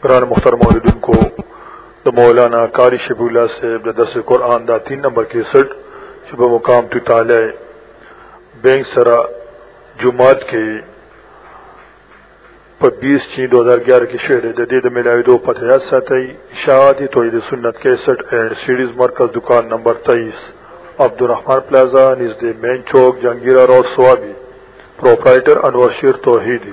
قرآن مختر موردن کو دا مولانا کاری شب اللہ سے دا درس قرآن دا تین نمبر کے سٹ شب مقام تو تالے بینک سرا جماعت کے پر بیس چین دو ہزار گیارہ کی شعر دا دید ملاوی دو پتہ یاد ساتی اشاعتی توحید سنت کے سٹ اینڈ سیڈیز مرکز دکان نمبر تیئیس عبدالرحمن پلازا نزد مین چوک جہانگیرہ روڈ سوابی پروپرائٹر انور شیر توحیدی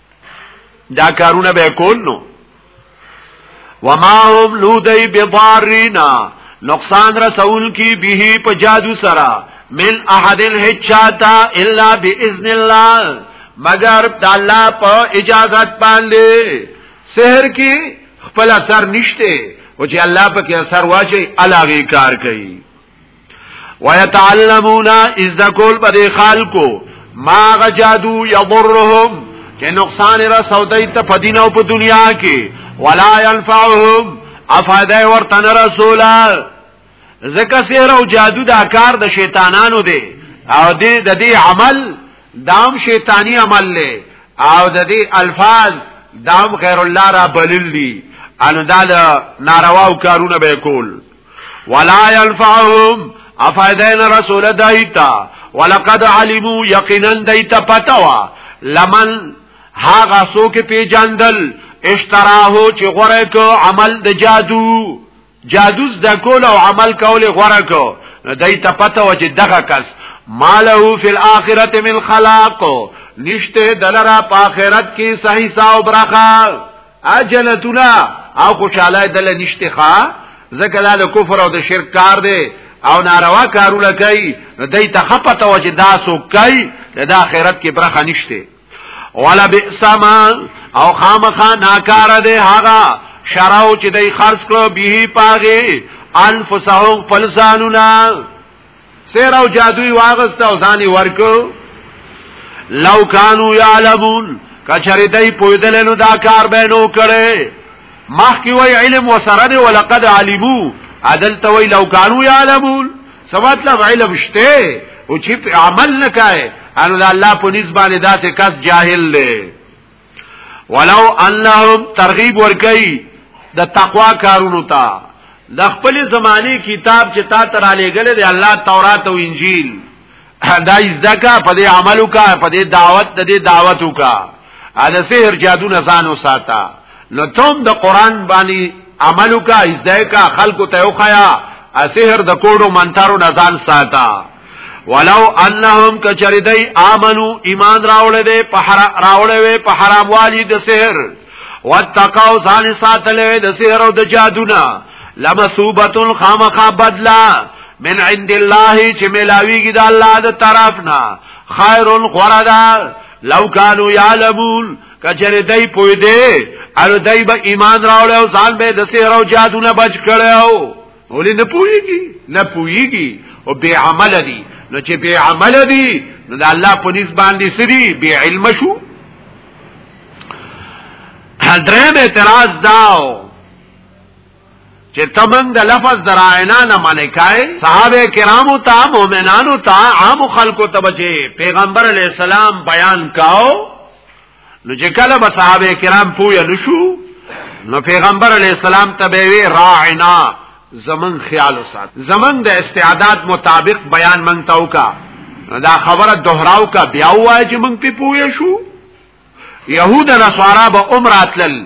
دا کارونه به کول نو وما هم لودی بضارینا نقصان رسول کی به په جادو سره من احد الحجاتا الا باذن الله مگر د الله په اجازه باندې سحر کی خپل اثر نشته او چې الله په کې اثر واچي علاوه کار کوي ويتعلمون از د کول په دې خلکو ما غجادو يضرهم چې نقصان را سودای ته په دین او په دنیا کې ولا ينفعهم افاده ورته نه رسولا زکه سیر او جادو دا کار د شیطانانو دی او دې د دې عمل دام شیطانی عمل له او د دې الفاظ دام غیر الله را بللی ان دا نارواو کارونه به کول ولا ينفعهم افادین رسول دایتا ولقد علمو یقینا دایتا پتاوا لمن هاغه سو کې پیجندل اشتراهو چې غره کو عمل د جادو جادو د کول او عمل کول غره کو دای ته پته و چې دغه کس مالو فی الاخرته من خلاق نشته دلرا په اخرت کې صحیح صاحب راخه اجنتنا او خوشاله دل نشته ښا ځکه دا د کفر او د شرک کار دی او ناروا کارونه کوي نو دای ته خپته و چې دا سو کوي د آخرت کې برخه نشته ولا بئس ما او خامخا ناکار دی هغه شراو چې دای خرج کړو به پاغه انفسهم فلسانونا سیر او جادوی واغست او ځاني ورکو لو کانو یعلمون کچری دای پویدل نو دا کار به نو کړي مخکی وای علم وسره دی ولقد علمو عدل توی لو کانو یعلمون څه مطلب علم شته او چې عمل نکای ان الله په نسبت باندې داسې کس جاهل دی ولو انهم ترغیب ورکي د تقوا کارونو ته د خپل زماني کتاب چې تا تر علی ګل دی الله تورات او انجیل دا ځکه په دې عملو کا په دې دعوت د دې دعوتو کا اده سحر جادو نه ځان وساته نو تم د قران باندې عملو کا ځکه خلکو ته وخیا سحر د کوډو منترو نه ځان ساته ولو انهم کچریدای امنو ایمان راوړې دې په حرا راوړې وې په حرام والی د سحر واتقوا ځان ساتلې د سحر او د جادونا لمثوبه خامخا بدلا من عند الله چې ملاویږي د الله د طرفنا خیر غردا لو كانوا يعلمون کچری دای پوی دی او دای به ایمان راوړ او ځان به د سحر او جادو نه بچ کړو ولې نه پويږي نه پويږي او بے عمل دي نو چې بے عمل دي نو د الله په نس باندې سړي بے علم شو درېم اعتراض داو چې تمن د لفظ دراینا نه منې کای صحابه کرامو ته مؤمنانو ته عام خلکو ته بچي پیغمبر علی السلام بیان کاو نو چې کله به صحابه کرام پوه نشو نو پیغمبر علی السلام ته به وی راعنا زمن خیال وسات زمن د استعداد مطابق بیان من تاو کا دا خبره دهراو کا بیا وای چې من په پوه شو يهود نصارا به عمراتل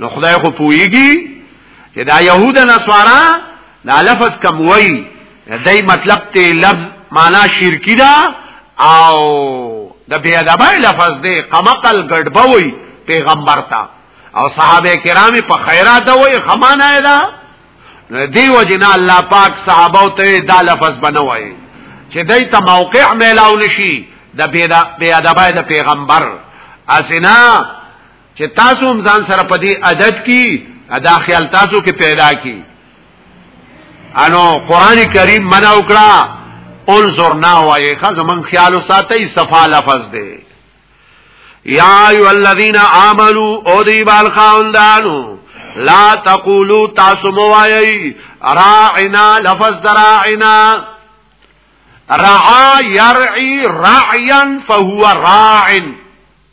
نو خدای خو پويږي چې دا يهود نصارا دا لفظ کم وای دای مطلب ته لفظ معنا شرکی دا او د بی ادبای لفظ دی قمقل ګډبوي پیغمبر تا او صحابه کرام په خیرات وای خمانه دا دی وجنا الله پاک صحابه ته دا لفظ بنوي چې دای ته موقع ملاو نشي د بی ادبای د پیغمبر اسنا چې تاسو هم ځان سره په دې عادت کی ادا خیال تاسو کې پیدا کی انو قران کریم منع وکړه انظر نا وایي خزه من خیال ساتي صفا لفظ دی یا ایو الذین آمنو او دی بالخاندانو لا تقولو تاسو موایي راعنا لفظ دراعنا رعا يرعي رعيا فهو راعن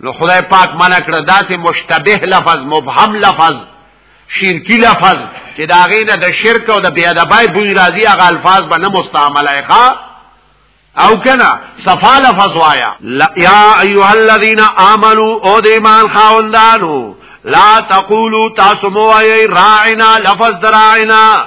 نو خدای پاک منع کړ داسې مشتبه لفظ مبهم لفظ شرکی لفظ چې دا غینه د شرک او د بی ادبای بوی راځي هغه الفاظ به نه مستعمل ښه او کنا صفا لفظ وایا یا ایها الذین آمنو او د ایمان خاوندانو لا تقولوا تاسو مو ای راعنا لفظ دراعنا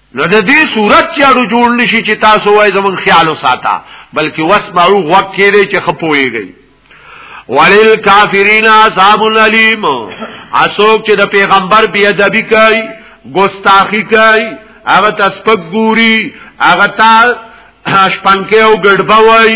نو د دې صورت چې اړو جوړ نشي چې تاسو وای زمون خیال وساته بلکې واسمعو غوږ کېږي چې خپويږي ولل کافرین عذاب الیم اسوک چې د پیغمبر بی ادبی کوي ګستاخی کوي هغه تسپګ ګوري هغه تا شپنکه او ګډبوي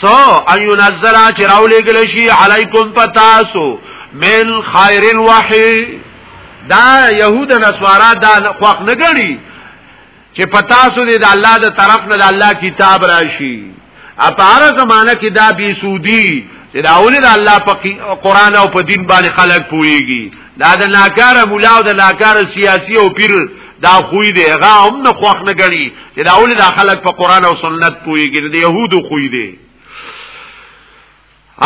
سو ان ينزل چې راولېګل شي علیکم پتاسو من خیر الوحی دا يهود نسوارا دا خوښ نه غړي چې پتاسو دې د الله د طرف نه د الله کتاب راشي اپاره زمانہ کې دا بي سودی چې دا اول د الله په قران او په دین باندې خلک پويږي دا د ناکاره مولا او د ناکاره سیاسي او پیر دا خوې دی هغه هم نه خوښ نه غړي چې دا اول د خلک په قران او سنت پويږي د يهودو خوې دی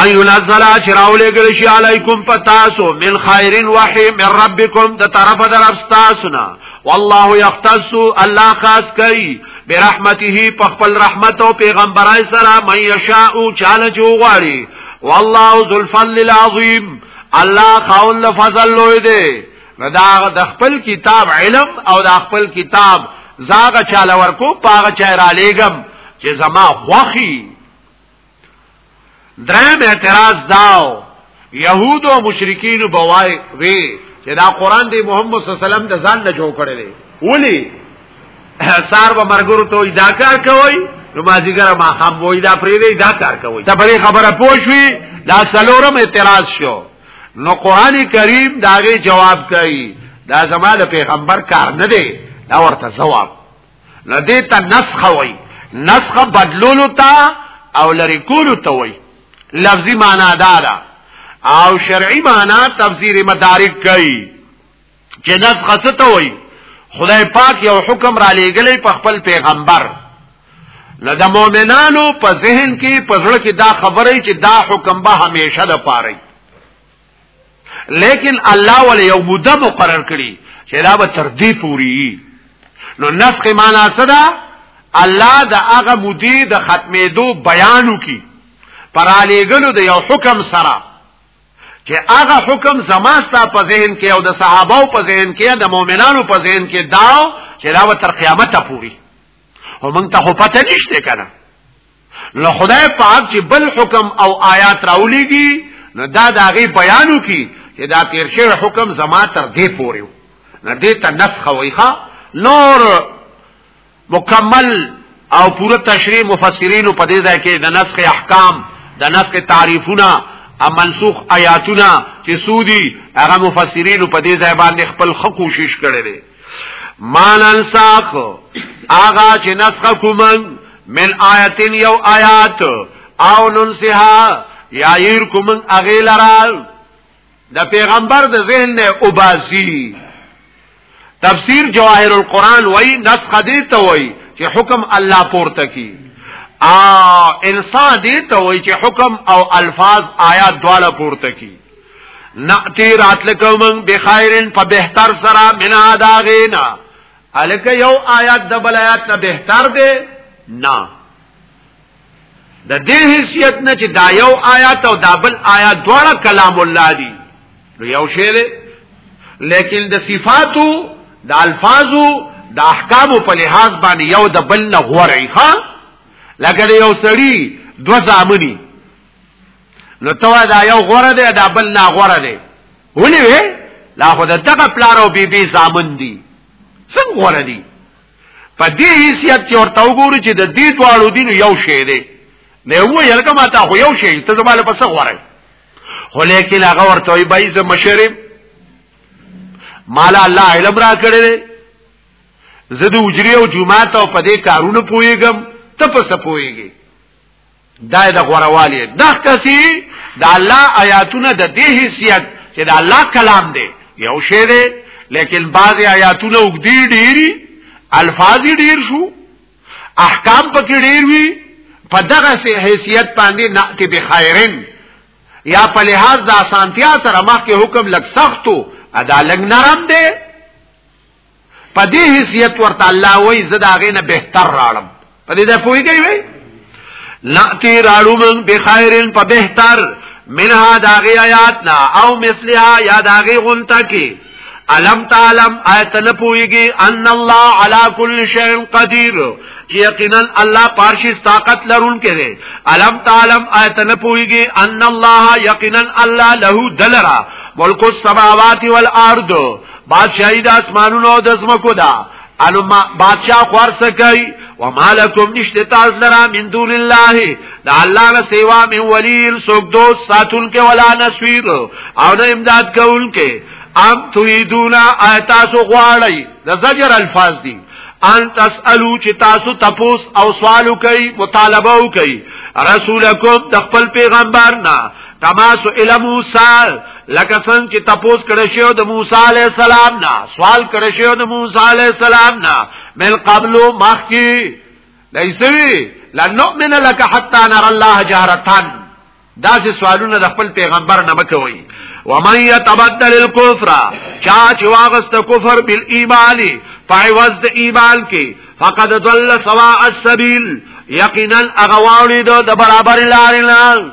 ایو نزل چراولې ګل شي علیکم پتاسو من خیرن وحی من ربکم د طرف در استاسنا والله یختص الله خاص کوي برحمته په خپل رحمت او پیغمبرای سره مې یشاء چاله جوغاری والله ذو الفضل العظیم الله خاوند فضل لوی دی نو دا د خپل کتاب علم او د خپل کتاب زاغه چاله ورکو پاغه چا را لېګم چې زما خوخي درم اعتراض داو يهود او مشرکین بوای وی چې دا قران دی محمد صلی الله علیه وسلم د ځان نه جوړ کړی دی ولی سار به مرګرو ته وي دا کار کوي نو مازیګر ما خام وي دا پرې دی دا کار کوي ته پرې خبره پوښوي دا سلورم اعتراض شو نو قران کریم داغه جواب کوي دا زماده پیغمبر کار نه دی دا ورته جواب نه دی ته نسخ وي نسخ بدلولو ته او لری کولو ته وي لفظي معنا دا ده او شرعي معنا تفسیر مدارک کوي چې نسخه څه ته وایي خدای پاک یو حکم را لېږلی په خپل پیغمبر نو د مؤمنانو په ذهن کې په زړه کې دا خبره چې دا حکم به همیشه د پاره لیکن الله ول یو مده مقرر کړي چې دا به تر دې پوری نو نسخ معنا څه ده الله د هغه مودي د ختمېدو بیانو کی پرالیګلو د یو حکم سره چې هغه حکم زما ستا په ذهن کې او د صحابه په ذهن کې د مؤمنانو په ذهن کې دا چې دا تر قیامت پوري او موږ ته پته نشته کنه نو خدای پاک چې بل حکم او آیات راولېږي نو دا د هغه بیانو کې چې دا تیر شوی حکم زما تر دې پوري نو دې ته نسخه وایخه نور مکمل او پوره تشریح مفسرین په دې ځای کې د نسخ احکام د نسخ تعریفونه ا منسوخ آیاتونه چې سودی هغه مفسرین په دې ځای باندې خپل خ کوشش کړي دي مان انساخ آغا چې نسخ کومن من آیتین یو آیات او ننسها یا ير کومن اغه لرا د پیغمبر د ذهن نه اوباسي تفسیر جواهر القرآن وای نسخه دی ته وای چې حکم الله پورته کی ا انسان دی ته وای چې حکم او الفاظ آیات دواړه پورته کی نعتی راتلکو من بخیرن په بهتر سره من اداغینا الک یو آیات د بل آیات نه بهتر دی نه د دې حیثیت نه چې دا یو آیات او دا بل آیات دواړه کلام الله دي نو یو شی دی لیکن د صفاتو د الفاظو د احکام په لحاظ باندې یو د بل نه غوړی ها لکه یو سړی دو ځامنی نو توا دا یو غوړه دی دا بل نه غوړه دی ولې لا خو د دغه پلار او بیبي ځامن دي څنګه غوړه دي په دې حیثیت چې ورته وګوري چې د دې دواړو دین یو شی دی نه وو یلکه ماته خو یو شی ته زماله پس غوړی خو لیکن هغه ورته وي بای زم مشرم مال الله علم را کړی زه د اجری او جمعه ته په دې کارونه پويګم ته په سپويږي دا د غوروالی دا کسي د الله آیاتونه د دې حیثیت چې د الله کلام دی یو شی دی لیکن بعض آیاتونه وګدي ډیری الفاظ ډیر شو احکام پکې ډیر وی په دغه حیثیت باندې نعتی بخیرن یا په لحاظ د اسانتیا سره مخکې حکم لګ سختو ادا لګ نرم دی په دې حیثیت ورته الله وای زدا غینه بهتر راړم په دې ده پوهیږي وای ناتی راړو من بخیرن په بهتر منها داغی آیاتنا او مثلها یا داغی غنتا کی علم تعلم آیت نه پویږي ان الله علی کل شیء قدیر یقینا الله پارشي طاقت لرونکي دی علم تعلم آیت نه پویږي ان الله یقینا الله له دلرا ملک السماوات والارض بادشاہی د اسمانونو او د زمکو دا الو ما بادشاہ خوار سکی ومالکم نشته تاسو لرا من دون الله دا الله نه سیوا من ولیل سوک دوست ساتون کې ولا نسویر او نه امداد کول کې ام تريدونا اتاسو غواړی د زجر الفاظ دي ان تسالو چې تاسو تپوس او سوالو کوي مطالبه کوي رسولکم د خپل پیغمبر نه کما سئل موسی لکه څنګه چې تپوس کړی شو د موسی علی السلام نه سوال کړی شو د موسی علی السلام نه مل قبل مخکی لیسوی لنؤمن لك حتى نرى الله جهرتان دا سه سوالونه د خپل پیغمبر نه مکوي ومن يتبدل الكفر چا چې واغست کفر بال ایمان فعوض د ایمان کې فقد ضل سواء السبيل یقینا اغواړي د برابر لارې نه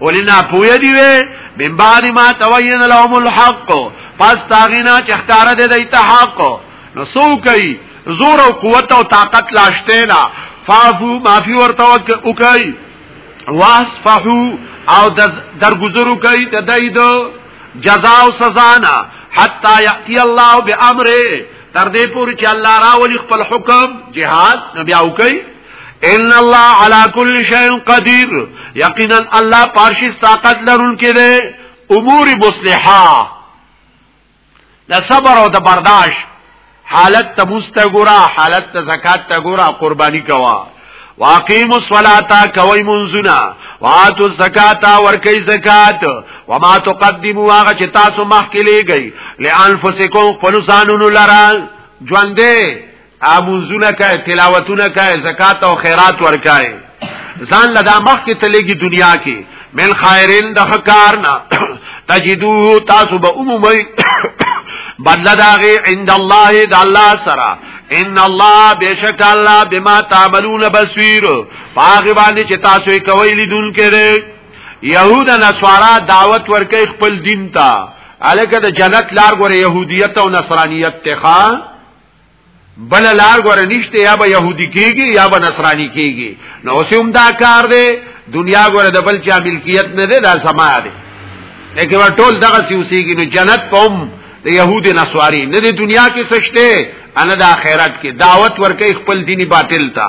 ولنا پوی دی وی من بعد ما تبین لهم الحق پس تاغینا چې اختار دې د حق نو سو کوي زور او قوت او طاقت لاشته نه فافو معافي ورته وکي واسفحو او درگذرو کوي د دای دو جزاء او سزا نه حتا یاتی الله بامره تر دې پورې چې الله راولي خپل حکم جهاد نبي او کوي ان الله على كل شيء قدير یقینا الله پارشي طاقت لرونکي دی امور مصلحه د صبر او د برداشت حالت ته مستګورا حالت ته زکات ته ګورا قرباني کوا واقیم الصلاة کوي منزنا واتو الزکات ورکی زکات وما تقدموا هغه چې تاسو مخکې لګی لانفسکم فلسانون لرا ژوندې امونځونه کوي تلاوتونه کوي زکات او خیرات ورکوي ځان لدا مخ کې تلګي دنیا کې من خیرن د خکار نه تجدو تاسو به عمومي بدل داغه عند الله د الله سره ان الله بشک الله بما تعملون بصير باغ باندې چې تاسو یې کوي لیدون کړي يهود نصارا دعوت ورکې خپل دین ته الکه د جنت لار غره يهودیت او نصرانیت ته بل لار غره نشته یا به يهودي کیږي یا به نصراني کیږي نو اوس هم دا کار دی دنیا غره د بل چا ملکیت نه ده دا سما ده لیکن ور ټول دغه سیوسیږي نو جنت پم د يهود نصاری نه د دنیا کې سشته ان د آخرت کې دعوت ورکه خپل دینی باطل تا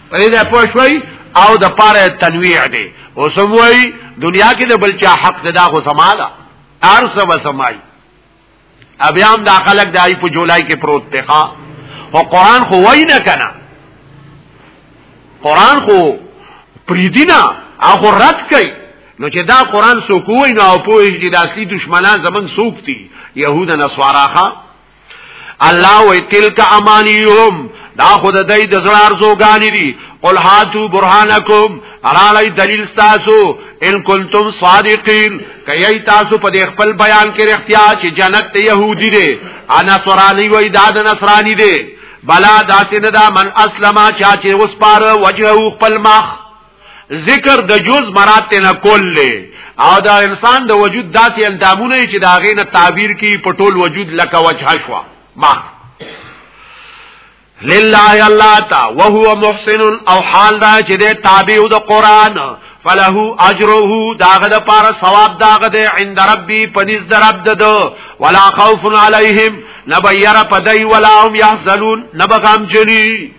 پرې دا پوه شوي او د پاره تنویع دی او سموي دنیا کې د بل چا حق دا خو سماله ارس و سمای بیا هم دا خلک دای په جولای کې پروت دی ښا او قران خو وای نه کنه قران خو پریدینا هغه رد کړي نو چې دا قران سو کوی نو په دې د اصلي دشمنان زمون سوکتی يهود نصاراخه الله وی تلک امانیهم دا خود دای د زړه ارزوګانی دي قل هاتو برهانکم ارالای دلیل تاسو ان کنتم صادقین کای تاسو په خپل بیان کې اختیا چې جنت ته يهودي دي انا سورانی وای دا د نصرانی دي بلا داسنه دا من اسلمه چا چې وسپاره وجهه خپل مخ ذکر د جز مراد ته نه کول له او دا انسان د وجود داسې اندامونه چې دا غې نه تعبیر کی په ټول وجود لکه وجه شوا ما لله الله تا وهو محسن او حال دا چې د تابع د قران فله اجره داغه د پاره ثواب داغه د عند ربي پنځ د رب د ولا خوف عليهم نبير پدای ولا هم يحزنون نبغام جني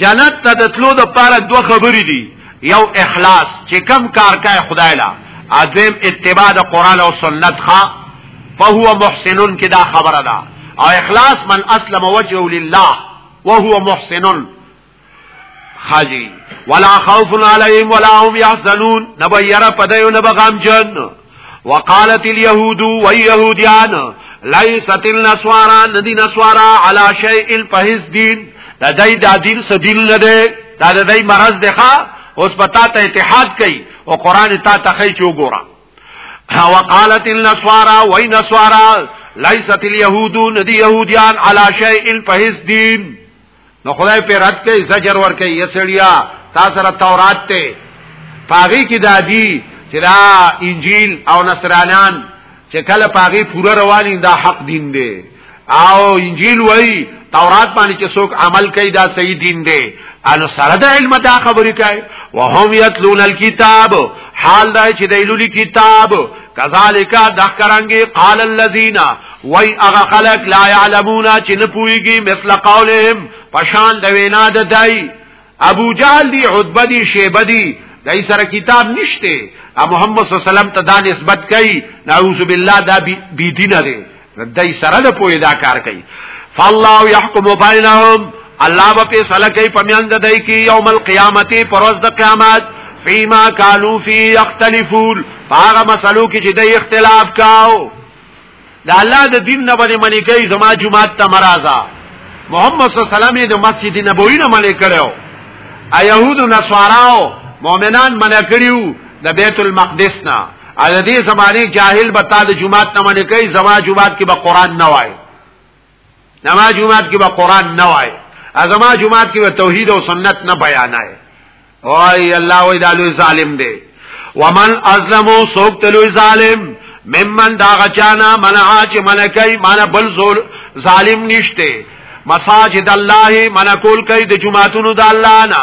جنت ته د تلو د پاره دوه خبرې دي یو اخلاص چې کم کار کوي خدای لا اذم اتباع د قران او سنت ښا فهو محسن کې دا خبره ده او اخلاص من اسلم وجهه لله وهو محسن خاجی ولا خوف علیهم ولا هم يحزنون نبیرا پدایو نبغام جن وقالت اليهود واليهوديان ليست النصارى ندي نصارى على شيء فهز دين دا دای دا دین سدیل نه دی دا د دای مرض دی ښا اوس پتا ته اتحاد کوي او قران ته تخی چوغورا وقالت النصارى وای نصارى ليست اليهود ندي يهوديان على شيء فهز دين نو خدای په رد کوي زجر ور کوي یسړیا تا سره تورات ته پاغي کې دادی چې دا انجیل او نصرانان چې کله پاغي پورا رواني دا حق دین دی او انجیل وای تورات باندې چې څوک عمل کوي دا صحیح دین دی ان سره د علم دا خبرې کوي وهم یتلون الكتاب حال دا چې د ایلولی کتاب کذالک دخکرانګي قال الذين وای هغه خلق لا يعلمون چې نه پويږي مثل قولهم پشان د وینا د دای ابو جهل دی عتبه دی شیبه دی دای سره کتاب نشته ا محمد صلی الله علیه وسلم ته دا نسبت کوي نعوذ بالله دا بی دینه دی دای سره د پوی دا کار کوي فالله يحكم بينهم الله به فیصله کوي په میان د دای کې یوم القیامت پروز د قیامت فيما قالوا فيه يختلفون هغه مسلو کې چې د اختلاف کاو د الله د دین نه باندې منی کوي زما جمعات ته مرزا محمد صلی الله علیه وسلم د مسجد نبوی نه منی کړو ا يهود او نصاراو مؤمنان منی کړیو د بیت المقدس نه ا دې زمانه جاهل به تعالی جمعات نه منی کوي زما جمعات کې به قران نه وای زما جمعات کې به قران نه وای ازما جمعات کې به توحید او سنت نه بیانای وای الله وای دالو ظالم دی ومن ازلمو سوک تلو ظالم ممن دا غچانا منعا چه منکی من بل زول ظالم نشته مساجد الله من کول کوي د جمعاتونو د الله نه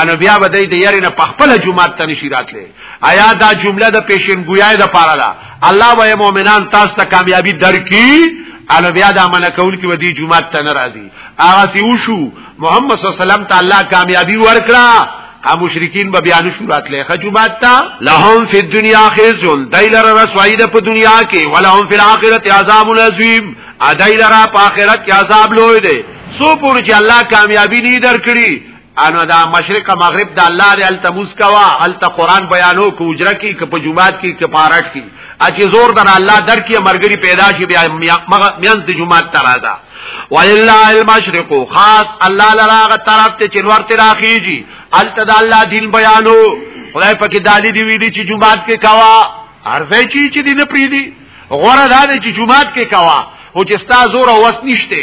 انو بیا به د یری نه پخپل جمعات ته نشی راتله آیا دا جمله د پیشنګویای د پاره ده الله به مؤمنان تاسو ته کامیابی درکې انو بیا دا من کول کې ودی جمعات ته ناراضي هغه سی وشو محمد صلی الله علیه وسلم ته الله کامیابی ورکړه ا مشرکین به بیان شو راتله خجوبات تا لهم فی الدنیا خزون دایلر رسوایی ده په دنیا کې ولهم فی الاخرت عذاب عظیم ا دایلر په اخرت کې عذاب لوی دی سو پور چې الله کامیابی نه درکړي انو دا مشرق مغرب د الله دی التموس کوا الت قران بیانو کو اجره کی ک په جمعات کی ک پارټ کی اچي زور در الله در کی مرګری پیدا شي بیا میانز د جمعات ترازا ولله المشرق خاص الله لراغه طرف ته چنور ته راخیږي الت د الله دین بیانو خدای پکې دالی دی ویلي چې جمعات کې کوا ارزه چی چې دین پری دی غره دا چې جمعات کې کوا او چې ستا زور او وس نشته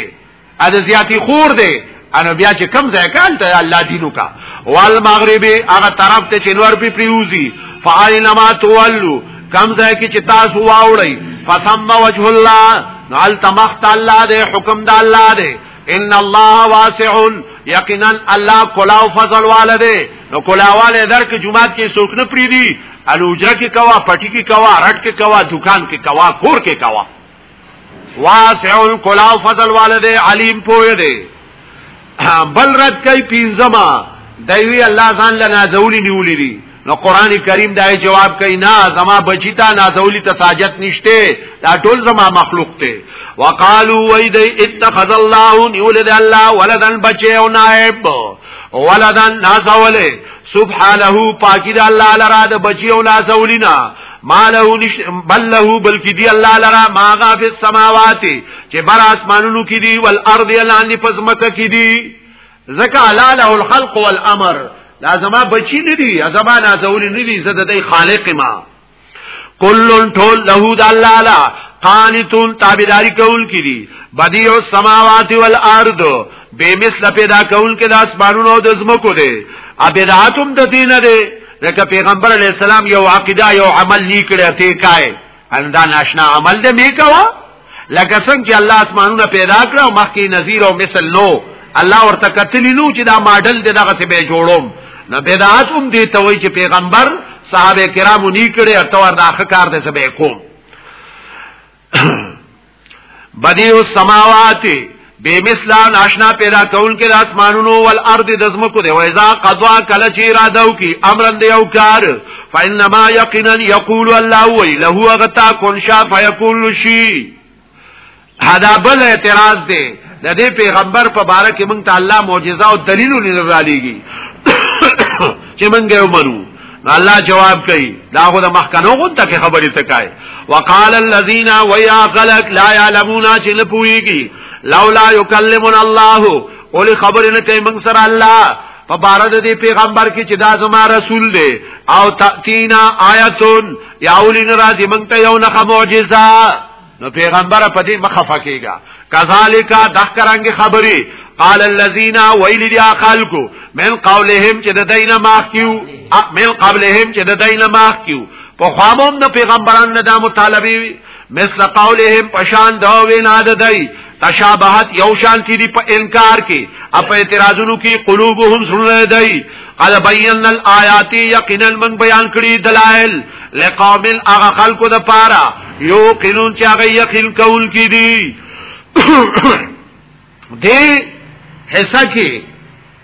ا د زیاتی خور دی انو بیا چې کم ځای کال ته الله دینو کا وال مغرب هغه طرف ته چې نور پی پریوزی فاینما تولو کم ځای کې چې تاسو واوړی فثم وجه الله نو ال تمخت الله دې حکم د الله دې ان الله واسع یقینا الله کلا او فضل والده نو کلا والے در کې جمعات کې سوک نه پری دی الوجه کې کوا پټی کې کوا رټ کې کوا دکان کې کوا کور کې کوا واسع الکلا فضل والده علیم پوی دی بل رد کوي پینځما دوی الله ځان له نازولی نیولې دي نو قران کریم دا جواب کوي نه زما بچی ته نازولی ته ساجت نشته دا ټول زما مخلوق ته وقالو وای دی اتخذ الله نیولد الله ولدن بچی او نائب ولدن نازوله سبحانه پاکی د الله لرا د بچی او نازولینا ما له نش بل له بلکې دی الله لرا ما غا فی السماوات چې بر اسمانونو کې دی ول ارض لاندې پزمکه کې دی زکه الا له الخلق والامر لازمه بچی نه دی ازما نازول نه دی زده دی خالق ما کلن ټول له د الله لا قانتون تابعداري کول کې دی بدیع السماوات والارض بے مثل پیدا کول کې د اسمانونو او د زمکو دی ابدعتم د دین دی ځکه پیغمبر علی السلام یو عقیده یو عمل لیکړی ته کای اندا ناشنا عمل دې میکوا لکه څنګه چې الله اسمانونه پیدا کړ او مخکې نذیر او مثل نو الله ورته کتلی نو چې دا ماډل دې دغه څه به جوړوم نو بدعات هم دې ته وای چې پیغمبر صحابه کرامو نې کړي او تور داخه کار دې سبې کوم بدیو السماوات بے مثلا ناشنا پیدا کول کې د اسمانونو ول ارض د زمکو دی وایزا قضا کله چې را دو کی امرن دی او کار فانما یقینا یقول الله وی له غتا کن شا فیقول شی هدا بل اعتراض دی د دې پیغمبر په باره کې مونږ ته الله معجزه او دلیل نه رالیږي چې مونږ یې ومنو الله جواب کوي دا خو د مخکنو غونډه کې خبرې تکای وقال الذين ويا خلق لا يعلمون چې نه پويږي لولا يكلمنا الله اولی خبر نه کوي موږ سره الله په بار د دې پیغمبر کې چې دا زما رسول دی او تاتینا آیتون یا اولین راځي موږ ته یو نه معجزه نو پیغمبر په دې مخفه کیږي کذالک دخرنګ خبري قال الذين ويل دي خلقو من قولهم چې د دینه ماخ کیو من قبلهم چې د دینه ماخ کیو په خوامم د پیغمبران نه د مطالبه مثل قولهم پشان دا وینا د دی تشابهت یو شانتی دی په انکار کې اپ اعتراضونو کې قلوبهم سره دی قد بیان الایات یقینا من بیان کړی دلائل لقوم اغه خلقو د پاره یو قنون چې هغه یقین کول کی دی دی حصہ کې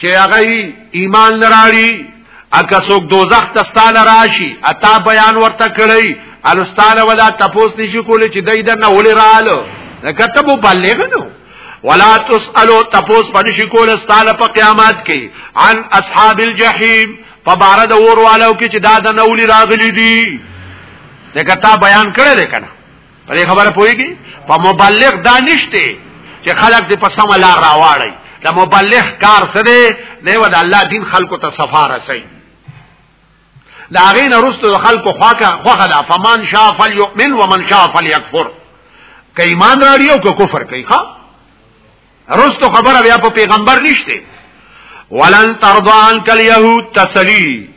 چې هغه ایمان لراړي اګه څوک دوزخ ته ستاله راشي اتا بیان ورته کړی الستاله ولا تپوس نشي کولی چې دای دنه ولې رالو کته مو بلغ نو ولا تسالو تپوس پنشي کولی ستاله په قیامت کې عن اصحاب الجحیم په بار د اور والو کې چې دا د نولي راغلي دي دا کته بیان کړی دی کنه پرې خبره پويږي په مبلغ دا نشته چې خلک دې په سم لار راواړي دا مبلغ کار څه دی نه ود الله دین خلکو ته سفاره سي دا غین رستو خلکو خواکه خوخه دا فمان شاء فليؤمن ومن شاء فليكفر کای ایمان راړي او کفر کوي ښا رستو خبره بیا په پیغمبر نشته ولن ترضى عنك اليهود تسلی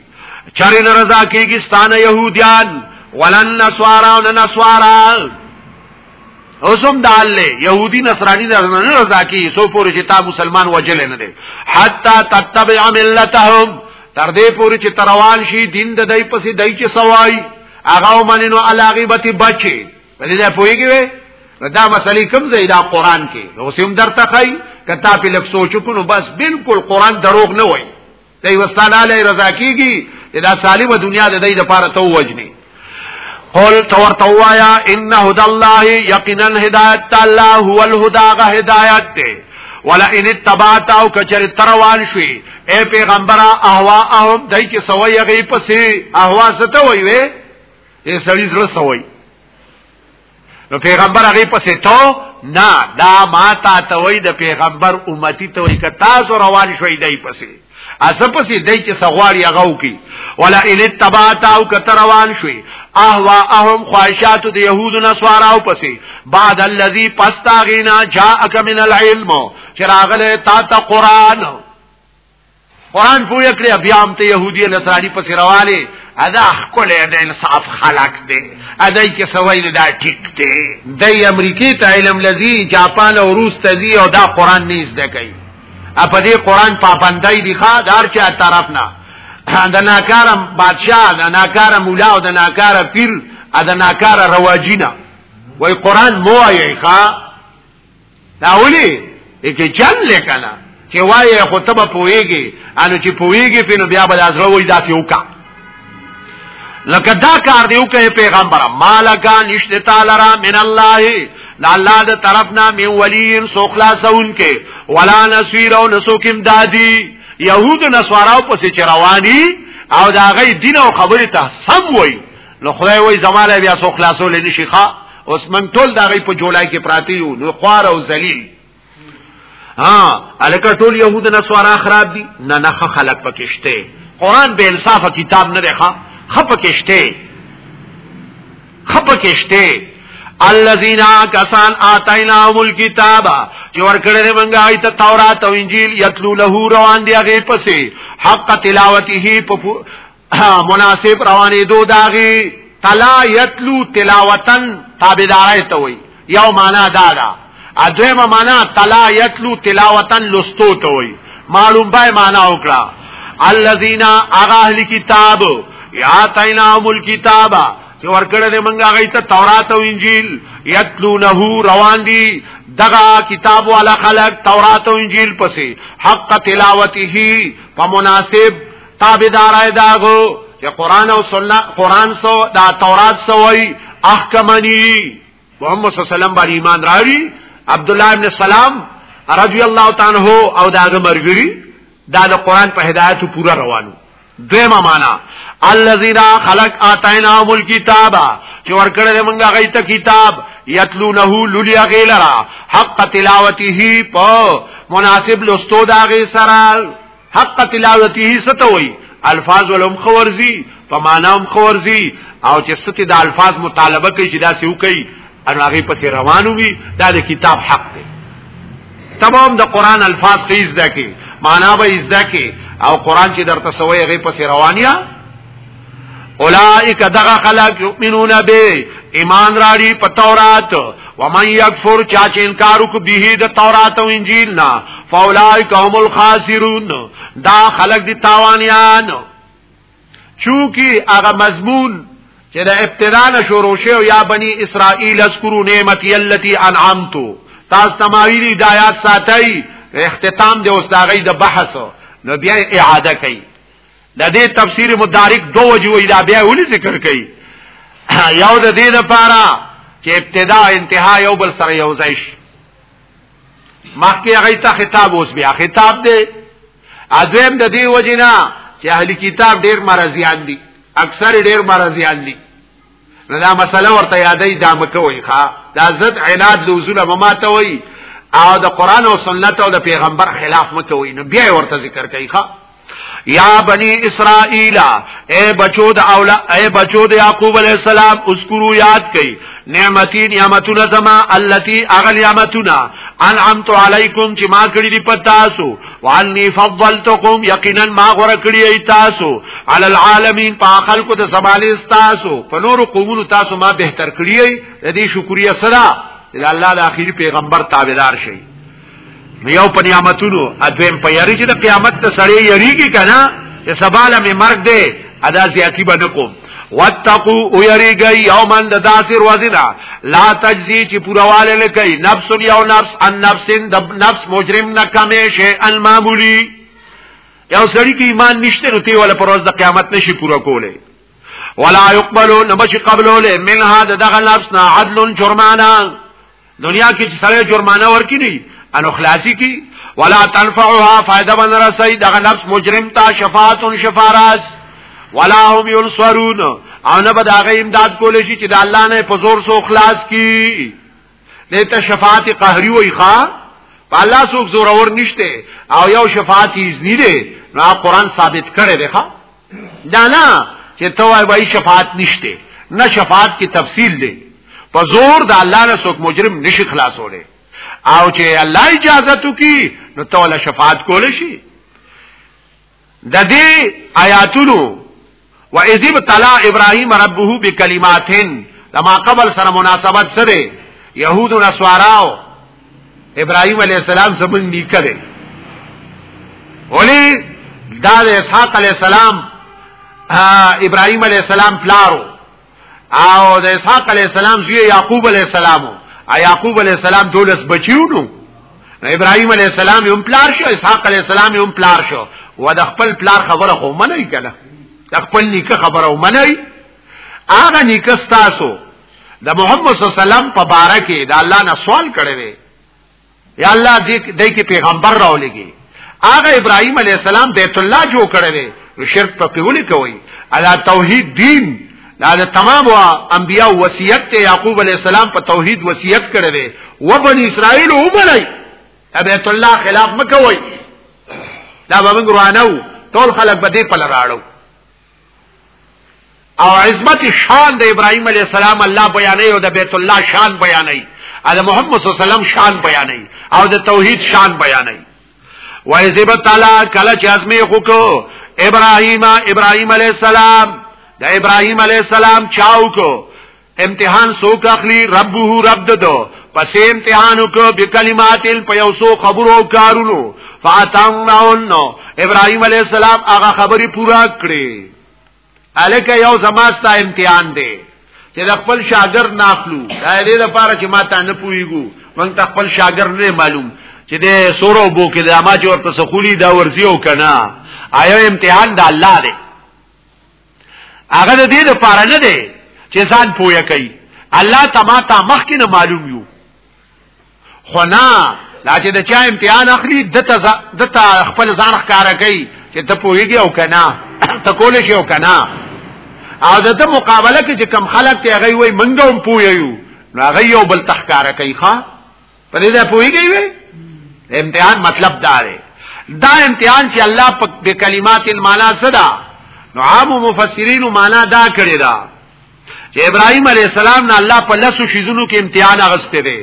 چرې نرضا کېږي ستانه يهوديان ولن نسوارا ون نسوارا اوسم داله يهودي نصراني نه رضا کی سو پورې چې تا مسلمان وجل نه دي حتا تتبع ملتهم تر دې پورې چې تروان شي دین د دای پسې دای چې سوای هغه مننو علاغبت بچي په دې ځای پوهیږي وې دا مسلې کوم ځای دا قران کې نو سیم درته خای کته په لک سوچ کو نو بس بالکل قران دروغ نه وای دی وستانه علی رضا کیږي دا سالمه دنیا د دې لپاره تو وجنی قول تور توایا ان هدى الله یقینا هدایت الله هو الهدى غ هدایت دی ولا ان اتبعت او کچر تروان شوی اے پیغمبره اهوا اهم دای کی سوی غی پسې اهوا ستوي وی دې سړي زړه سوي نو پیغمبر هغه پسې ته نه دا ما تا ته وای د پیغمبر امتی ته وای ک تاسو روان شوي دای پسې اسپسې دای چې سغواړي هغه وکي ولا ان تبعت او ک روان شوي اهوا اهم خواهشات د يهود نسواراو پسې بعد الذي پستاغینا جاءك من العلم چراغله تا ته قران قران پوهه کړی بیا هم ته يهودي نصراني پس رواله ادا خپل د انصاف خلق دی ادا کې سوي نه دا ټیک دی د امریکای ته علم لذي جاپان او روس ته زی او دا قران نه زده کوي اپ دې قران پابندای دی ښا دار چا طرف نه د ناکارم بادشاہ د ناکار مولا او د ناکار پیر د ناکار رواجینا وای قران مو وای ښا دا ولي کې جل لکلا چې وایې خو ته به پويږي انو چې پويږي په نو بیا به ازره وای داسې وکا لکه دا کار دی وکه پیغمبر مالکا نشته تعالی را من الله لا الله د طرفنا می ولین سو خلاصون کې ولا نسویر او نسوکم دادی يهود نسواراو پسې چروانی او دا غي دین او خبره ته سم وای نو خدای وای زماله بیا سو خلاصول نشي ښا اوس من ټول دا غي په جولای کې پراتی یو نو خوار او ذلیل ها الکه ټول يهود نه سوارا خراب دي نه نه خلق پکشته قران به انصاف کتاب نه ده خ پکشته خ پکشته الذين كسان اتيناهم الكتاب چې ورکړې ده مونږه ایت تورات او انجیل یتلو له روان دی هغه پسې حق تلاوته په ها مناسب روانې دو داغي تلا یتلو تلاوتن تابعدارای ته وي یو معنا دا ده اځمه معنا تلا یتلو تلاوتن لستو ته وي معلوم به معنا وکړه الذين اغه کتاب یا تینام الكتاب چې ورکړه دې مونږه غي ته تورات او انجیل یتلونه روان دي دغه کتاب والا خلق تورات او انجیل پسې حق تلاوته په مناسب تابعدارای داغو چې قران او سنت قران سو دا تورات سوئی احکمنی محمد صلی الله علیه وسلم باندې ایمان راړي عبد الله ابن سلام رضی الله تعالی عنہ او داغه مرګری دا د قران په هدایت پورا روانو دیمه معنا الذين خلق اتيناهم الكتاب چې ورکړل موږ غي ته کتاب یتلونه لولیا غیلرا حق تلاوته په مناسب لستو داغه سره حق تلاوته ستوي الفاظ ولهم خورزي په معنام خورزي او چې ستې د الفاظ مطالبه کوي چې دا څه وکي ان هغه پسې روانو وي دا د کتاب حق دی تمام د قران الفاظ قیز ده کې معنا به ازده کې او قران چې درته سوې هغه پسې روانیا اولائک دغه خلق یؤمنون به ایمان راړي په تورات و من یکفر چا چې انکار وک به د تورات او انجیل نه فاولائک هم الخاسرون دا خلق دي تاوانیان چونکی هغه مضمون چې د ابتدا نه شروع شو یا بنی اسرائیل اذکروا نعمتي التي انعمت تاسو تمایلی د آیات ساتي اختتام د اوس داغي د بحث نو بیا اعاده کوي د دې تفسیر مدارک دو وجو دا بیا ولې ذکر کړي یو د دې لپاره چې ابتدا انتها یو بل سره یو ځای شي مخکې هغه ته خطاب اوس بیا خطاب دی اځم د دې وجینا چې اهلي کتاب ډیر مرزيان دي اکثر ډیر مرزيان دي نو دا مسله ورته یادې دا مکوي ښا دا زد عناد لوزول ما ته وي او د قران او سنت او د پیغمبر خلاف مکوي نو بیا ورته ذکر کوي ښا یا بنی اسرائیل اے بچو د اولا اے بچو د یعقوب علی السلام اذکرو یاد کئ نعمتین نعمتنا زما التي اغل نعمتنا انعمت علیکم چې ما کړی دی پتاسو وانی فضلتکم یقینا ما غره کړی تاسو علی العالمین په خلکو د سمالی تاسو په نور قومونو تاسو ما بهتر کړی د دې شکریا سره د الله د اخیری پیغمبر تابعدار شي یو په نعمتونو اځم په یری چې د قیامت ته سړی یریږي کنه چې سباله می مرګ دی ادا زیاتی باندې کوم واتقوا ويريږي يوما د داسې ورځنا لا تجزي چې پورواله نه کوي نفس یو نفس ان نفس د نفس مجرم نه کمې شي المعمولی یو سړی کې ایمان نشته نو تی ولا پر ورځ د قیامت نشي پورا کوله ولا يقبلون بش قبلوله منها دغه نفسنا عدل جرمانه دنیا کې چې سره جرمانه ورکی نه انو خلاصي کی ولا تنفعها فائدہ بن رسي دغه نفس مجرم تا شفاعت شفاراس ولا هم ينصرون او نه به دغه امداد کول شي چې د الله نه په زور سو خلاص کی دته شفاعت قهري وي ښا په الله سو زور اور نشته او یو شفاعت ایز نه دی نو قرآن ثابت کړی دی ښا دا نه چې ته وای وای شفاعت نشته نه شفاعت کې تفصیل دی په زور د الله نه څوک مجرم نشي خلاصوله او چې الله اجازه تو کی نو ته ولا شفاعت کول شي د دې آیاتونو و اذب طلا ابراهيم ربه بكلماتن لما قبل سره مناسبت سره يهود و نصاراو ابراهيم عليه السلام زمون نیکه دی ولی دا د اسحاق عليه السلام ابراهيم عليه السلام پلارو او د اسحاق عليه السلام زوی يعقوب عليه السلام او يعقوب عليه السلام دولس بچیو نو ابراهيم عليه السلام هم پلار شو اسحاق عليه السلام هم پلار شو و د خپل پلار خبره خو منه کړه د خپل نیکه خبره ومنئ هغه نکس تاسو د محمد صلی الله علیه وسلم په باره کې د الله نه سوال کړی وي یا الله دې دې کې پیغمبر راولېږي هغه ابراهیم علی السلام بیت الله جوړ کړی وي نو شرک په پیولې کوي ادا توحید دین دا د تمام انبیا وصیت ته یعقوب علی السلام په توحید وصیت کړی وي و بنی اسرائیل هم لای بیت الله خلاف مکوي دا به موږ روانو ټول خلک به دې په لراړو او عظمت شان د ابراهيم عليه السلام الله بیانې او د بیت الله شان بیانې د محمد صلی الله علیه وسلم شان بیانې او د توحید شان بیانې وایذب تعالی کله چې ازمه خوکو ابراهيم ابراهيم عليه السلام د ابراهيم عليه السلام چاو کو امتحان سوک اخلی ربه رب ددو پس امتحانو که بکلماتل پا یوسو خبرو کارونو فاتمناون نو ابراهیم علیہ السلام هغه خبری پورا کړی الکه یو زماستا امتحان دی چې د خپل شاګر ناخلو دا دې لپاره چې ما ته نه پويګو مونږ ته خپل شاګر نه معلوم چې دې سورو بو کې د ما چې ورته سخولي دا ورزيو کنه آیا امتحان د الله دی هغه د دې لپاره نه دی چې ځان پوهه کوي الله تما ته مخکې نه معلوم یو خو نه لا چې د چا امتحان اخلي دته دته خپل ځان ښکارا کوي چې ته پوهیږي او کنه ته کول شي او کنه او دته مقابله کې چې کم خلک ته هغه وي منګه هم پوهیو نو هغه یو بل تخکارا کوي ښا په دې ځای پوهیږي وي امتحان مطلب دا دی دا امتحان چې الله په کلمات المانا صدا نو عام مفسرین معنا دا کړی دا چې ابراهيم عليه السلام نه الله په لاسو شیزونو کې امتحان اغسته دی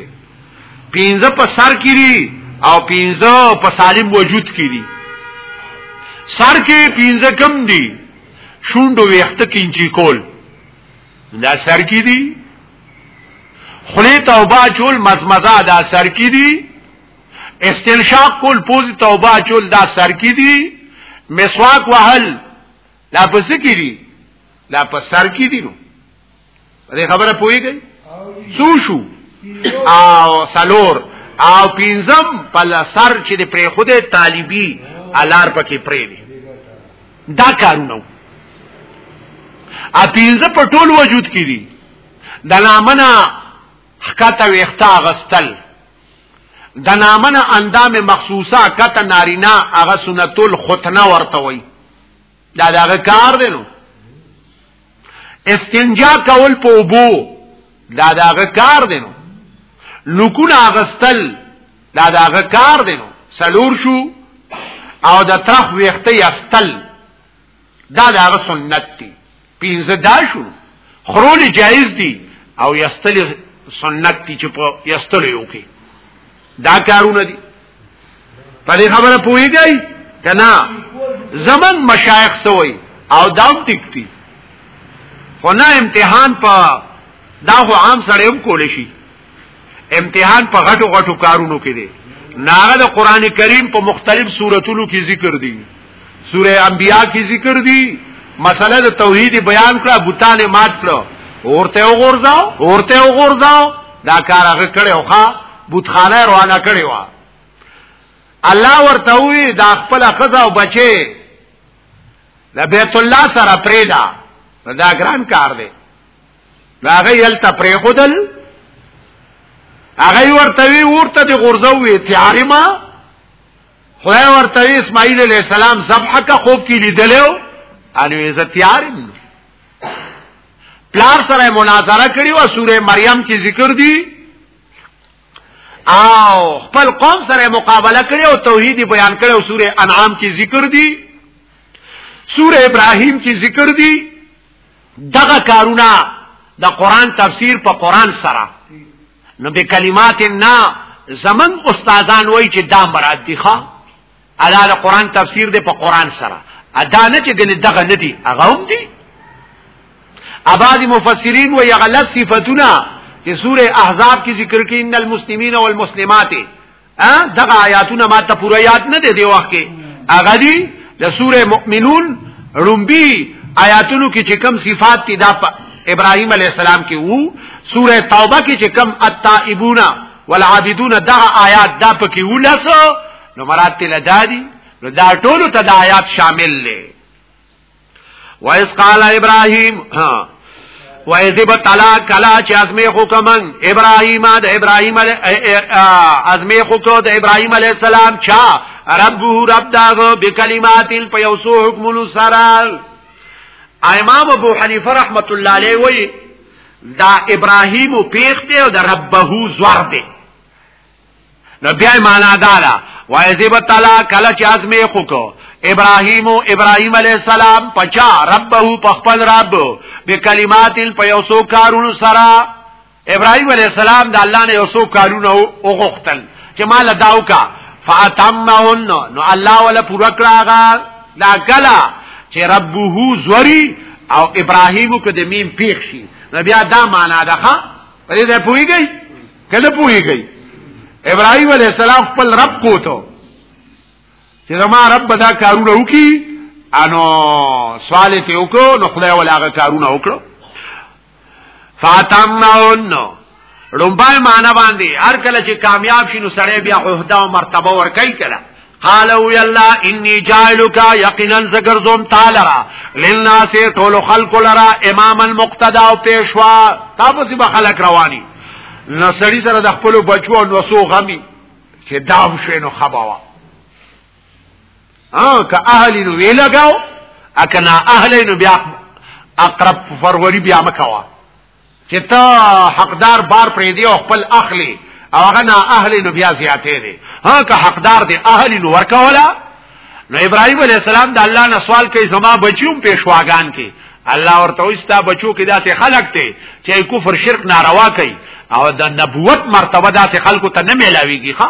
پینځه په سر کړي او پینځه په سالم وجود کړي سر کې پینځه کم دي شوندو وخت کې انچی کول دا سر کې دي خلی توبه چول مزمزه دا سر کی دی استنشاق کول پوز توبه چول دا سر کی دی مسواک وهل لا پس کی دی لا پس سر کی دی نو دې خبره پوي گئی سو شو او سلور او پینزم پل سر چې د پرې خوده طالبي الار پکې پرې دی دا کارونه وو ا پینځه په ټول وجود کې دي د نامنه خکته ویختا غستل د نامنه اندام مخصوصه کته نارینا هغه سنتول ختنه ورته وي دا دغه کار دی نو استنجا کول په وبو دا داغه کار دی نو لکونه غستل دا داغه کار دی نو سلور شو او د ترخ ویخته یستل دا داغه سنت دی پینځه دا شو خرول جایز دی او یستل سنت دی چې په یستل یو کې دا کارونه دي په دې خبره پوهیږئ کنا زمن مشایخ سوی او داو ټیکټي خو نه امتحان په دا خو عام سره هم کول شي امتحان په غټو غټو کارونو کې دی ناغه د قران کریم په مختلف سوراتونو کې ذکر دي سوره انبیاء کې ذکر دي مسله د توحید بیان کړه بوتانه مات کړه اورته وګورځاو اورته وګورځاو دا کار هغه کړي اوخه بوتخانه روانه کړي وا الله ورته وی دا خپل خزا او بچي د بیت الله سره پریدا دا ګران کار دی دا هغه یلته پری خودل هغه ورته وی ورته د غورځو وی تیارما خدای ورته اسماعیل علیہ السلام ذبح کا خوب کې لیدلو انو یې زتیار پلار سره مناظره کړی و سوره مریم کې ذکر دی او خپل قوم سره مقابله کړی او توحید بیان کړی او سوره انعام کې ذکر دی سوره ابراهیم کې ذکر دی دغه کارونه د قران تفسیر په قران سره نو به کلمات نه زمن استادان وای چې دا مراد دي ښا ادا د قران تفسیر دی په قران سره ادا نه چې ګنې دغه نه دي هغه هم دي اباد مفسرین و یغلط صفاتنا چې سوره احزاب کې ذکر کې ان المسلمین والمسلمات ا دغه آیاتونه ما ته پوره یاد نه دي دی وخت کې هغه دي د سوره مؤمنون رومبي آیاتونو کې چې کم صفات دي دا ابراهيم عليه السلام کې وو سوره توبه کې چې کم التائبون والعابدون دا آیات دا پکې ولاسو نو مراد تل دادي نو دا ټول ته د آیات شامل لې وایس قال ابراهیم ها وایزی به طلا کلا چې ازمه خو کمن ابراهیم د ابراهیم ازمه خو کو د ابراهیم علی السلام چا ربو رب داغو بکلمات په یو سو حکمونو سره امام ابو حنیفه رحمت الله علیه وی دا ابراهیم پیخته او د ربه زور دی نو بیا معنا دا ده وایذب تعالی کله چې ازمه خو کو ابراهیم او ابراهیم علی السلام پچا ربه په خپل رب به کلمات په یو سو کارونو سره ابراهیم علی السلام د الله نه یو سو کارونه او غختل چې مال داوکا فاتمهن نو الله ولا پورا کړه دا کلا چې ربه زوري او ابراهیم کو د میم پیښ شي نو بیا دا معنا ده ها په دې پوریږي کنه پوهیږي ابراهيم عليه السلام خپل رب کوته چې زما رب دا کارونه وکي انو سوال ته وکړو نو خدای ولاغه کارونه وکړو فاتمنون لومبای معنا باندې هر کله چې کامیاب شینو سړی بیا عہده او مرتبه ور کوي کړه قال وی الله انی جاعلک یقینا زګرزم تعالی را للناس طول خلق لرا امام المقتدا او پیشوا تاسو به خلق رواني نسړی سره د خپل بچو او نسو غمی چې دام شینو خباوا ها که اهل نو وی لگاو اکنا اهل نو بیا اقرب فروری بیا مکوا چې تا حقدار بار پرې دی او خپل اخلي او هغه نه اهل نو بیا زیاتې دي ها که حقدار دی اهل نو ورکولا نو ابراهيم عليه السلام د الله نه سوال کوي زما بچوم پېښواګان کې الله ورته وستا بچو کې داسې خلق ته چې کفر شرک ناروا کوي او د نبوت مرتبه داسې خلکو ته نه ملاويږي ښا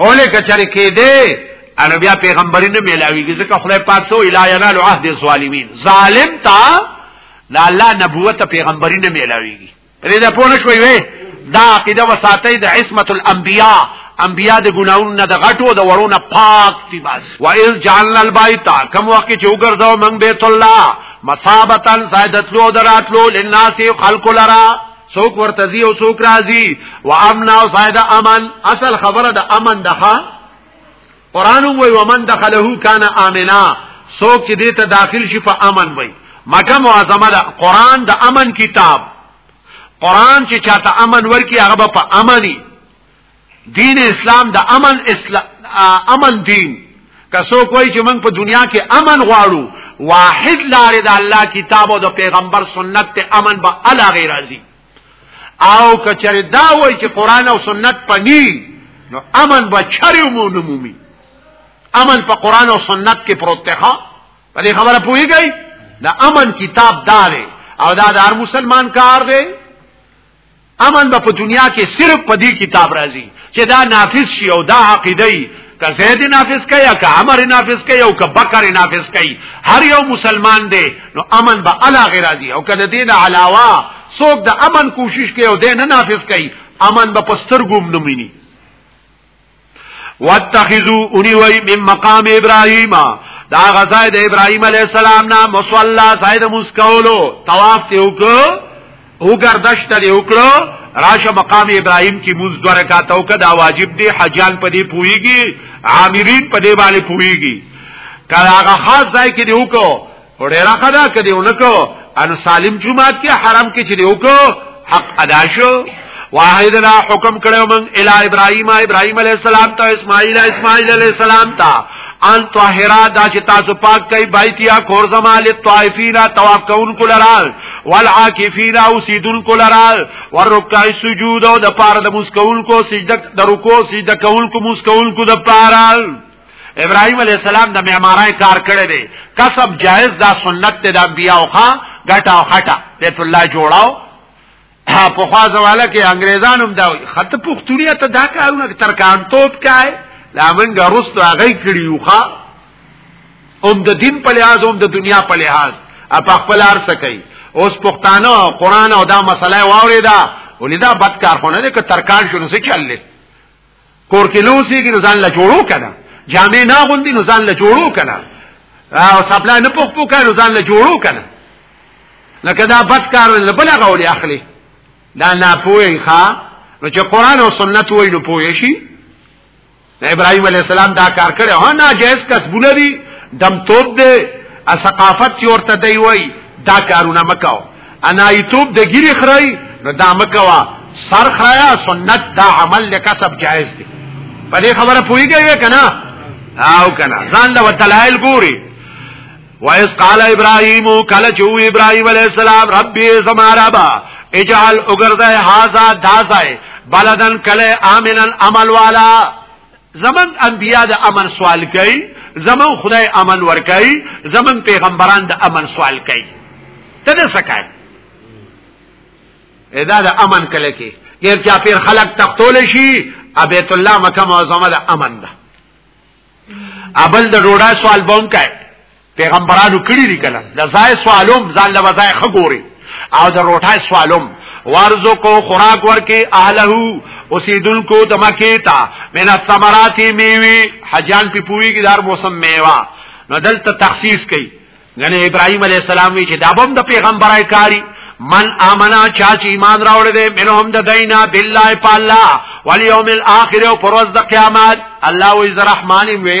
اوله کچری کې دې ان بیا پیغمبري نه ملاويږي ځکه خدای پاک سو الا ينال عهد الظالمين ظالم تا لا الله نبوت پیغمبري نه ملاويږي پرې دا پونه شوي وي دا عقیده وساتي د عصمت الانبیاء انبیاء د ګناونو نه د غټو د ورونه پاک دي بس وایز جعلنا البیت کم وخت چې وګرځاو من بیت الله مثابتا زائدتلو دراتلو للناس خلق لرا څوک ورته زی او څوک راځي وامن او صاحب امن اصل خبره د امن دغه قران وی ومن دخله کان امنا څوک چې دې ته داخل شي په امن وي مکه معظمه ده قران د امن کتاب قران چې چاته امن ورکی هغه په امني دین اسلام د امن اسلام امن دین که څوک وایي چې موږ په دنیا کې امن غواړو واحد لارې د الله کتاب او د پیغمبر سنت ته امن به الله غیر راضي او کچره دا وای چې قران او سنت پنی نو امن به چره مو نمومي امن په قران او سنت کې پروت دی ها په دې خبره پوهیږئ دا امن کتاب دار او دا د هر مسلمان کار دی امن به په دنیا کې صرف په دې کتاب راځي چې دا نافذ شي او دا عقیده ای که زید نافذ کوي یا که عمر نافذ کوي او که بکر نافذ کوي هر یو مسلمان دی نو امن به الا غیر راځي او کله دې نه علاوه څوک د امن کوشش کوي او دې نه نافذ کوي امن به پستر ګوم نمینی واتخذوا اني وي من مقام ابراهيم دا غزای د ابراهيم عليه السلام نه مصلا زائد مسکولو طواف ته وکړو وګردش ته وکړو راشه مقام ابراهيم کې موږ دوه رکعات او کدا واجب دي حجان په دې پويږي عامرین په دې باندې پويږي کله هغه خاص ځای کې دی وکړو وړه خدا کدی ونکو ان سالم جمعات کې حرم کې چې دیو کو حق ادا شو واحدنا حکم کړو من الی ابراهیم ابراهیم علی السلام ته اسماعیل اسماعیل علی السلام ته ان طاهرا دا چې تاسو پاک کوي بایتیا کور زمال طائفین طواف کون کو لرال والعاکفین او سیدون کو لرال ورکع سجود او د پاره د مسکول کو سجده د رکوع سجده کول کو مسکول کو د پاره ابراهيم عليه السلام د معمارای کار کړی دی کسب جائز دا سنت دی د انبیا او خا ګټه او خټه بیت الله جوړاو ها په خوا زواله کې انګريزان هم دا خط پختونیه ته دا کارونه ترکان توپ کای لامن غروس ته هغه کړیو خا هم د دین په لحاظ هم د دنیا په لحاظ اپ خپل ار سکی اوس پښتانه قران او دا مسله واوري دا ولې دا بد کار خونه ده که ترکان شونه څه چللې کور کې نو سیږي نو ځان لا جوړو کنه جامې نه غوندي نو ځان لا جوړو کنه او سپلا نه پوخ پوکا نو ځان لا جوړو کنه لکه دا بد کار نه بل غولي اخلي دا نه پوي ښا نو چې قران او سنت وای نو پوي شي ابراهيم عليه السلام دا کار کړو ها نه جائز کسبونه دي دم توپ دي ثقافت چې ورته دی وای دا کارونه مکاو انا یتوب د ګیری خړای نو دا مکوا سر خړایا سنت دا عمل له کسب جائز دی په دې خبره پویږي کنه او کنه ځان له دلایل ګوري وایس قال ابراهیم کله چې ابراهیم علی السلام ربي زما ربا اجعل اگرده هازا دازای بلدن کله آمنن عمل والا زمون انبیا د امن سوال کوي زمون خدای امن ور کوي زمون پیغمبران د امن سوال کوي ته څه سکای ادا د امن کله کې غیر چا پیر خلق تختول شي بیت الله مکه معظمه د امن ده ابل د ډوډا سوال بوم کوي پیغمبرانو کړی دی کنه د ځای سوالوم ځان له ځای خګوري او د روټای سوالوم ورزو کو خوراک ورکي اهله اوسیدل کو د مکه تا من الثمرات میوي حجان په پوي کې دار موسم میوا نو دلته تخصیص کړي غنه ابراهيم عليه السلام وی چې دابم د پیغمبرای کاری من امنا چا چې ایمان راوړ دې منهم د دینا بالله پالا والیوم الاخر او پروز د قیامت الله وی زرحمان وی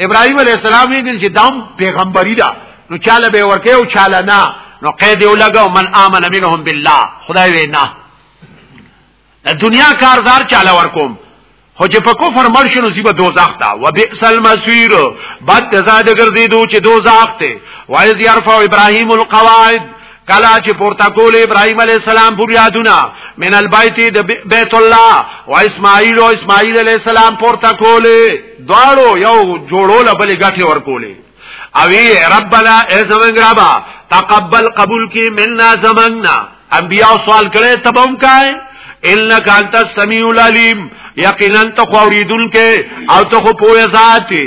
ابراهيم عليه السلام ویل چې دام پیغمبري ده نو چاله به ورکه او چاله نه نو قید یو لګاو من امن منهم بالله خدای وی نه دنیا کاردار چاله ورکوم خو چې په کفر مړ شنو زیبه دوزخ ته وبئس المصير بعد زاد ګرځیدو چې دوزخ ته وایز يرفع ابراهيم القواعد کلا چې پورته کول ابراهيم عليه السلام بنيادونه من البيت د بيت الله او اسماعيل او اسماعيل عليه السلام پورته کول دواړو یو جوړول بلې غټي ور کولې اوی ربنا ای زمنګ ربا تقبل قبول کی مننا زمننا انبیاء سوال کړي تبم کای انک انت السمیع العلیم یقینا ته خوریدون کې او ته خو پوهه ذاتی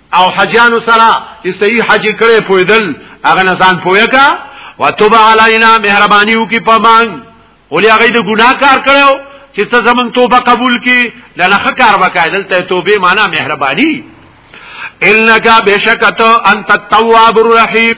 او حجانو سره چې صحیح حج کړي پویدل هغه نه ځان پویا کا وتوب علینا مهرباني وکي په مان ولې هغه د ګناه کار کړو چې ته زمون توبه قبول کی لنخه کار وکای دلته توبه معنا مهرباني انک بشکته انت التواب الرحیم